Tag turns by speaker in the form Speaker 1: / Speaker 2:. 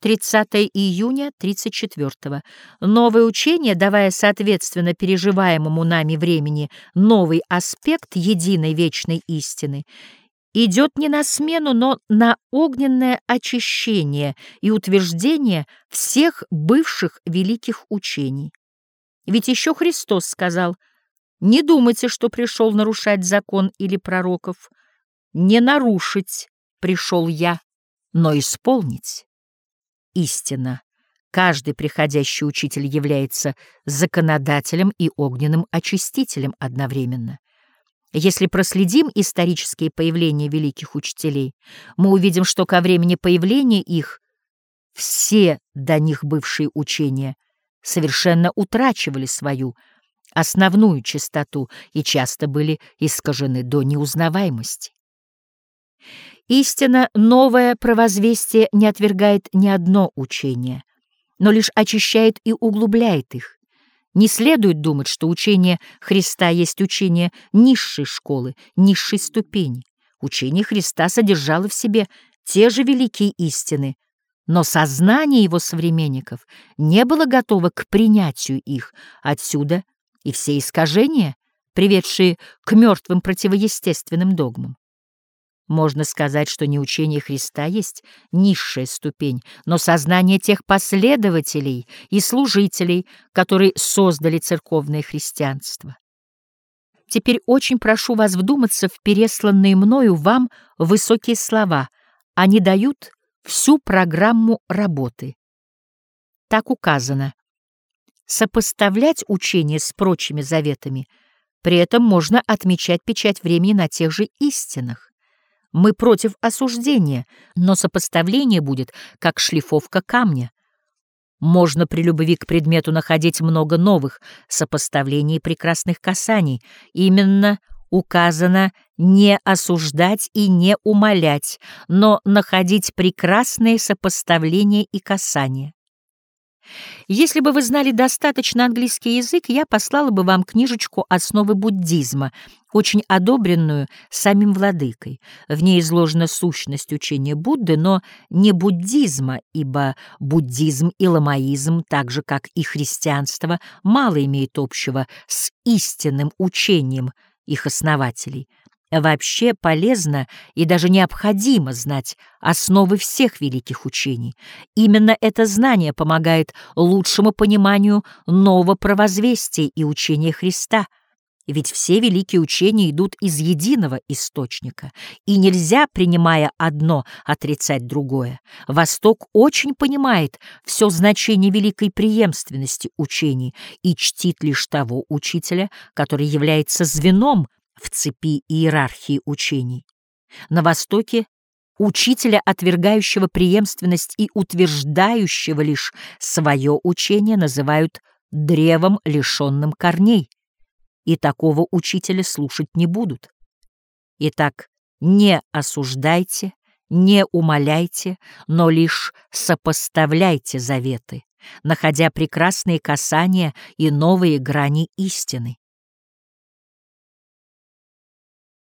Speaker 1: 30 июня 34 -го. Новое учение, давая соответственно переживаемому нами времени новый аспект единой вечной истины, идет не на смену, но на огненное очищение и утверждение всех бывших великих учений. Ведь еще Христос сказал, «Не думайте, что пришел нарушать закон или пророков. Не нарушить пришел я, но исполнить» истина. Каждый приходящий учитель является законодателем и огненным очистителем одновременно. Если проследим исторические появления великих учителей, мы увидим, что ко времени появления их все до них бывшие учения совершенно утрачивали свою основную чистоту и часто были искажены до неузнаваемости. Истина, новое провозвестие не отвергает ни одно учение, но лишь очищает и углубляет их. Не следует думать, что учение Христа есть учение низшей школы, низшей ступени. Учение Христа содержало в себе те же великие истины, но сознание его современников не было готово к принятию их, отсюда и все искажения, приведшие к мертвым противоестественным догмам. Можно сказать, что не учение Христа есть низшая ступень, но сознание тех последователей и служителей, которые создали церковное христианство. Теперь очень прошу вас вдуматься в пересланные мною вам высокие слова. Они дают всю программу работы. Так указано. Сопоставлять учение с прочими заветами, при этом можно отмечать печать времени на тех же истинах. Мы против осуждения, но сопоставление будет как шлифовка камня. Можно при любви к предмету находить много новых сопоставлений и прекрасных касаний. Именно указано не осуждать и не умолять, но находить прекрасные сопоставления и касания. Если бы вы знали достаточно английский язык, я послала бы вам книжечку «Основы буддизма», очень одобренную самим владыкой. В ней изложена сущность учения Будды, но не буддизма, ибо буддизм и ламаизм, так же как и христианство, мало имеет общего с истинным учением их основателей. Вообще полезно и даже необходимо знать основы всех великих учений. Именно это знание помогает лучшему пониманию нового провозвестия и учения Христа. Ведь все великие учения идут из единого источника, и нельзя, принимая одно, отрицать другое. Восток очень понимает все значение великой преемственности учений и чтит лишь того учителя, который является звеном в цепи иерархии учений. На Востоке учителя, отвергающего преемственность и утверждающего лишь свое учение, называют древом, лишенным корней, и такого учителя слушать не будут. Итак, не осуждайте, не умоляйте, но лишь сопоставляйте заветы, находя прекрасные касания и новые грани истины.